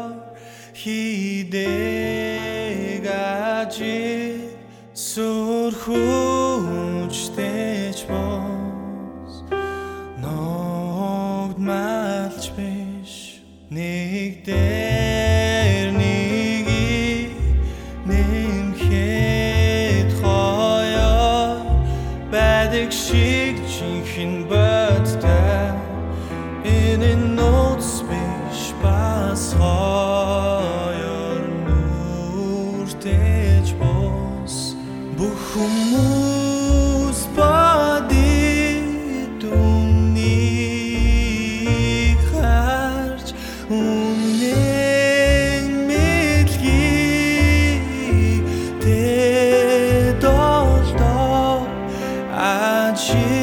мах бодёр хидэг ажи сүрхүүчтэйч бос. Ногд малч биш нэг дээр нэгийг нэмхэд хоёо байдаг шиг чихэн хүмүүс бадид үнийг харж үнэн мэдгийг тэдолдоо ажил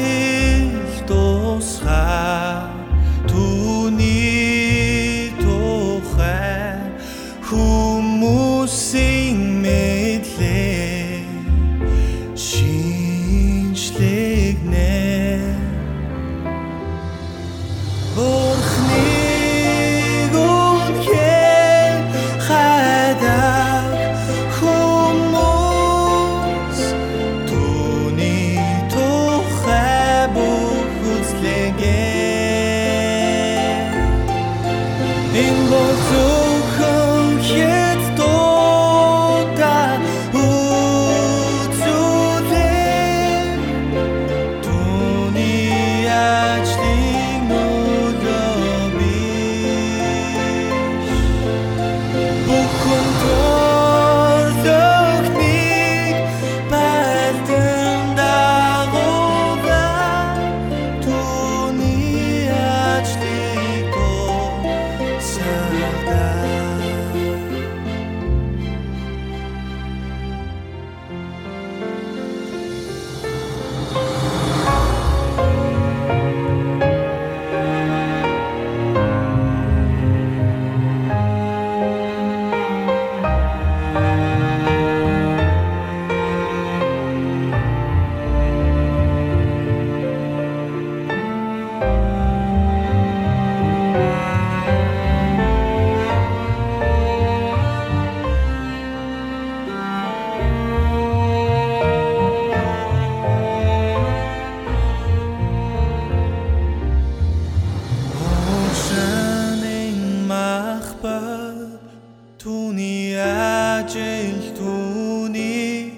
ажил түүний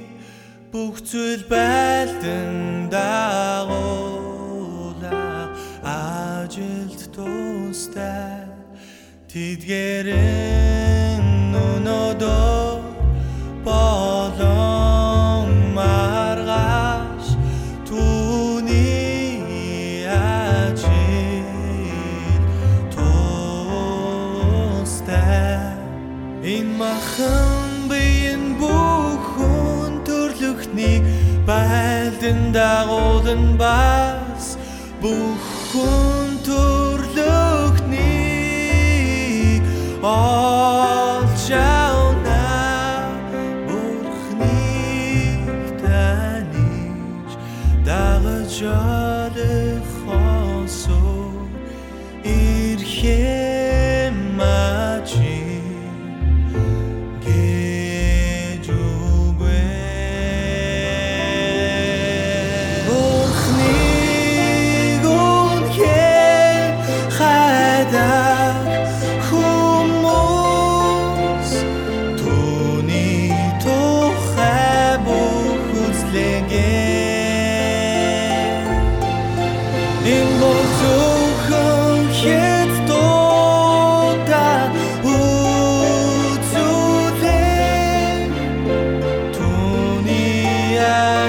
бүх зүйл байлдан дагуула ажилд тустай тэдгэрэн өнөөдөр байлдан дагуулан бас бүхэн төрлөختний олж авна бурхныг таньж дагаж олохосоо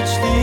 HD